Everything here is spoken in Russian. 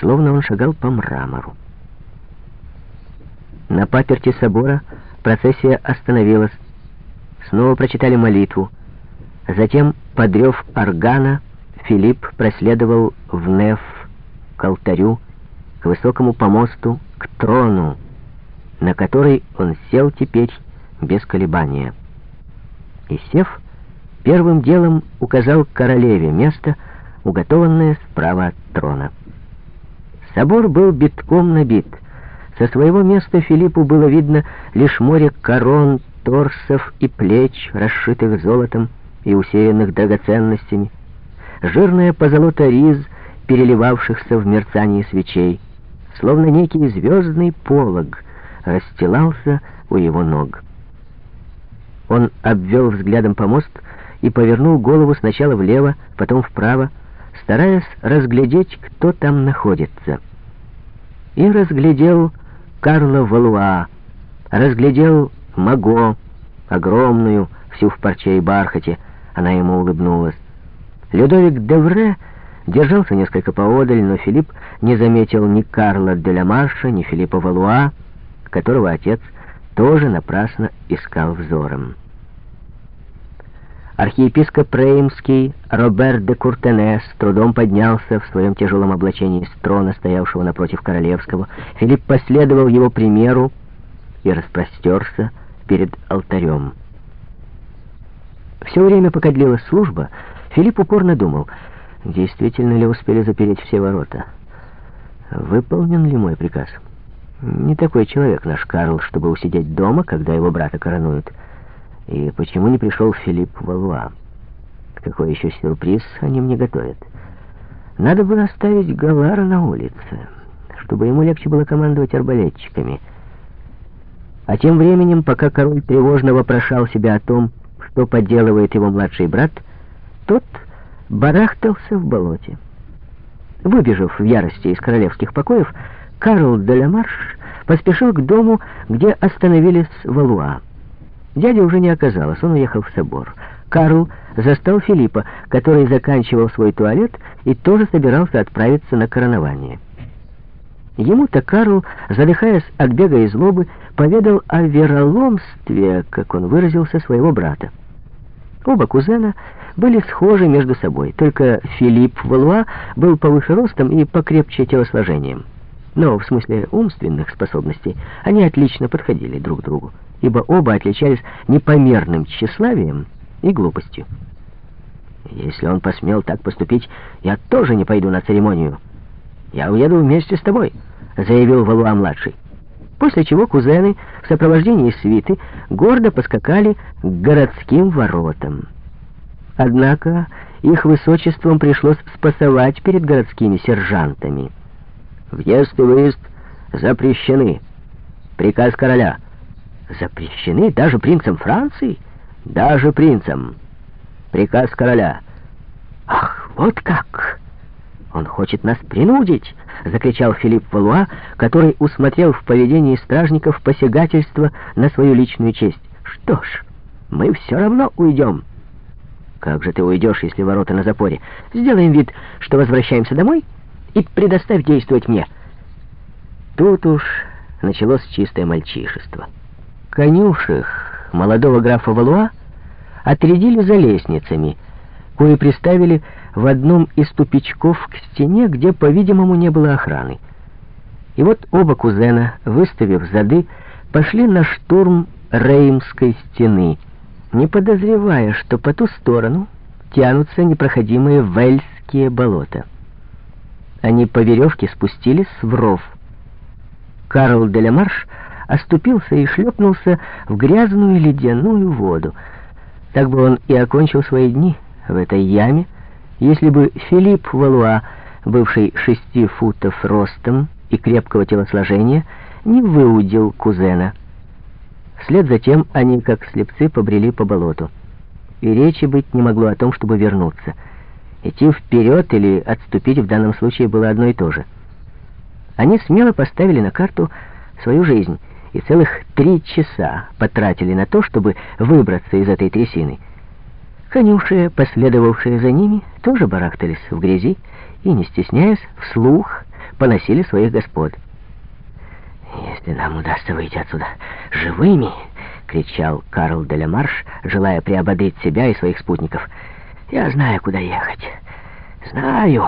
словно он шагал по мрамору. На паперти собора процессия остановилась. Снова прочитали молитву. Затем, подрев органа, Филипп проследовал в Неф, к алтарю, к высокому помосту, к трону, на который он сел теперь без колебания. И сев, первым делом указал королеве место, уготованное справа от трона. Собор был битком набит. Со своего места Филиппу было видно лишь море корон, торсов и плеч, расшитых золотом и усеянных драгоценностями, жирная позолота риз, переливавшихся в мерцании свечей, словно некий звездный полог, расстилался у его ног. Он обвел взглядом помост и повернул голову сначала влево, потом вправо, стараясь разглядеть, кто там находится. И разглядел Карла Валуа, разглядел Маго, огромную, всю в парче и бархате, она ему улыбнулась. Людовик Девре держался несколько поодаль, но Филипп не заметил ни Карла де ла Марша, ни Филиппа Валуа, которого отец тоже напрасно искал взором. Архиепископ Реймский Роберт де Куртене с трудом поднялся в своем тяжелом облачении с трона, стоявшего напротив королевского. Филипп последовал его примеру и распростерся перед алтарем. Все время, пока длилась служба, Филипп упорно думал, действительно ли успели запереть все ворота. Выполнен ли мой приказ? Не такой человек наш Карл, чтобы усидеть дома, когда его брата коронуют. И почему не пришел Филипп Валуа? Какой еще сюрприз они мне готовят? Надо было оставить Галара на улице, чтобы ему легче было командовать арбалетчиками. А тем временем, пока король тревожно вопрошал себя о том, что поделывает его младший брат, тот барахтался в болоте. Выбежав в ярости из королевских покоев, Карл де ла Марш поспешил к дому, где остановились Валуа. Дяди уже не оказалось, он уехал в собор. Карл застал Филиппа, который заканчивал свой туалет и тоже собирался отправиться на коронование. Ему-то Карл, задыхаясь от бега и злобы, поведал о вероломстве, как он выразился, своего брата. Оба кузена были схожи между собой, только Филипп Валуа был повыше ростом и покрепче телосложением. Но в смысле умственных способностей они отлично подходили друг другу ибо оба отличались непомерным тщеславием и глупостью. Если он посмел так поступить, я тоже не пойду на церемонию. Я уеду вместе с тобой, заявил Валуа-младший. После чего кузены в сопровождении свиты гордо поскакали к городским воротам. Однако их высочеством пришлось спасовать перед городскими сержантами. Въезд и выезд запрещены. Приказ короля — запрещены даже принцем Франции, даже принцем. Приказ короля. Ах, вот как! Он хочет нас принудить, закричал Филипп Валуа, который усмотрел в поведении стражников посягательство на свою личную честь. Что ж, мы все равно уйдем. Как же ты уйдешь, если ворота на запоре? Сделаем вид, что возвращаемся домой, и предоставь действовать мне. Тут уж началось чистое мальчишество конюшек молодого графа Валуа отрядили за лестницами, кои приставили в одном из тупичков к стене, где, по-видимому, не было охраны. И вот оба кузена, выставив зады, пошли на штурм Реймской стены, не подозревая, что по ту сторону тянутся непроходимые вельские болота. Они по веревке спустились в ров. Карл де Лемарш оступился и шлепнулся в грязную ледяную воду. Так бы он и окончил свои дни в этой яме, если бы Филипп Валуа, бывший шести футов ростом и крепкого телосложения, не выудил кузена. Вслед за тем они, как слепцы, побрели по болоту. И речи быть не могло о том, чтобы вернуться. Идти вперед или отступить в данном случае было одно и то же. Они смело поставили на карту свою жизнь — и целых три часа потратили на то, чтобы выбраться из этой трясины. Конюши, последовавшие за ними, тоже барахтались в грязи и, не стесняясь, вслух поносили своих господ. «Если нам удастся выйти отсюда живыми!» — кричал Карл де Марш, желая приободрить себя и своих спутников. «Я знаю, куда ехать. Знаю!»